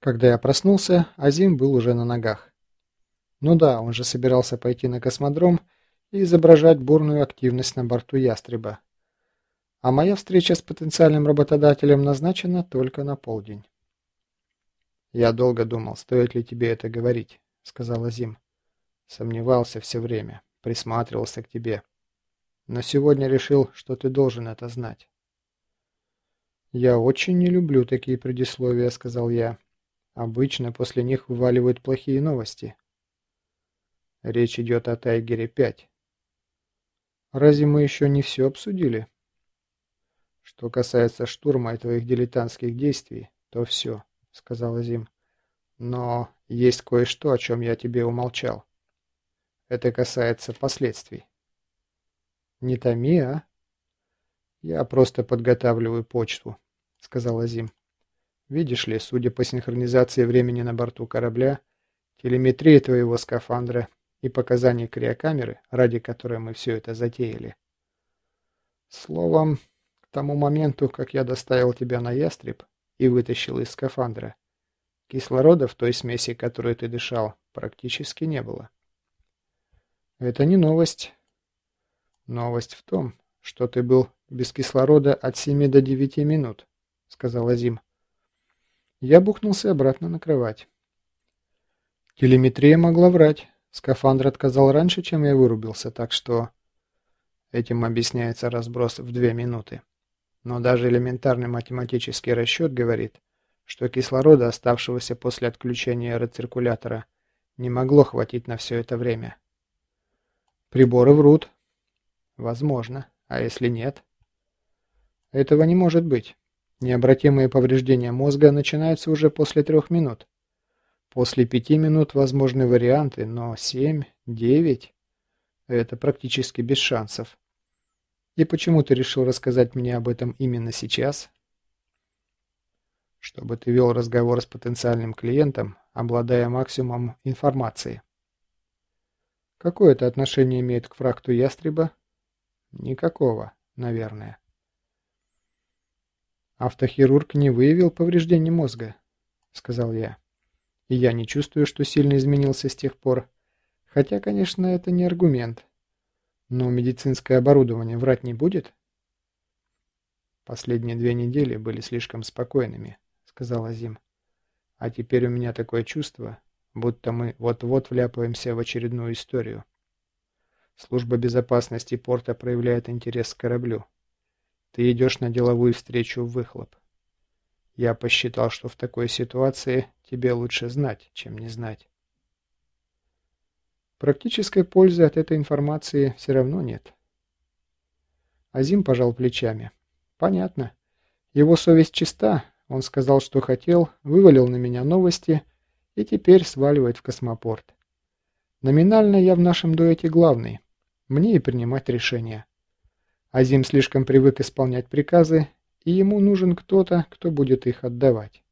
Когда я проснулся, Азим был уже на ногах. Ну да, он же собирался пойти на космодром и изображать бурную активность на борту «Ястреба». А моя встреча с потенциальным работодателем назначена только на полдень. «Я долго думал, стоит ли тебе это говорить», — сказал Азим. «Сомневался все время, присматривался к тебе. Но сегодня решил, что ты должен это знать». «Я очень не люблю такие предисловия», — сказал я. «Обычно после них вываливают плохие новости». Речь идет о Тайгере-5. Разве мы еще не все обсудили? Что касается штурма и твоих дилетантских действий, то все, сказала Зим. Но есть кое-что, о чем я тебе умолчал. Это касается последствий. Не томи, а? Я просто подготавливаю почту, сказала Зим. Видишь ли, судя по синхронизации времени на борту корабля, телеметрия твоего скафандра и показаний криокамеры, ради которой мы все это затеяли. Словом, к тому моменту, как я доставил тебя на ястреб и вытащил из скафандра, кислорода в той смеси, которой ты дышал, практически не было. Это не новость. Новость в том, что ты был без кислорода от 7 до 9 минут, сказал Азим. Я бухнулся обратно на кровать. Телеметрия могла врать. Скафандр отказал раньше, чем я вырубился, так что... Этим объясняется разброс в две минуты. Но даже элементарный математический расчет говорит, что кислорода, оставшегося после отключения рециркулятора, не могло хватить на все это время. Приборы врут. Возможно. А если нет? Этого не может быть. Необратимые повреждения мозга начинаются уже после трех минут. После пяти минут возможны варианты, но семь, девять – это практически без шансов. И почему ты решил рассказать мне об этом именно сейчас? Чтобы ты вел разговор с потенциальным клиентом, обладая максимумом информации. Какое это отношение имеет к фракту ястреба? Никакого, наверное. Автохирург не выявил повреждений мозга, сказал я и я не чувствую, что сильно изменился с тех пор. Хотя, конечно, это не аргумент. Но медицинское оборудование врать не будет? Последние две недели были слишком спокойными, сказал Азим. А теперь у меня такое чувство, будто мы вот-вот вляпаемся в очередную историю. Служба безопасности порта проявляет интерес к кораблю. Ты идешь на деловую встречу в выхлоп. Я посчитал, что в такой ситуации тебе лучше знать, чем не знать. Практической пользы от этой информации все равно нет. Азим пожал плечами. Понятно. Его совесть чиста. Он сказал, что хотел, вывалил на меня новости и теперь сваливает в космопорт. Номинально я в нашем дуэте главный. Мне и принимать решения. Азим слишком привык исполнять приказы и ему нужен кто-то, кто будет их отдавать.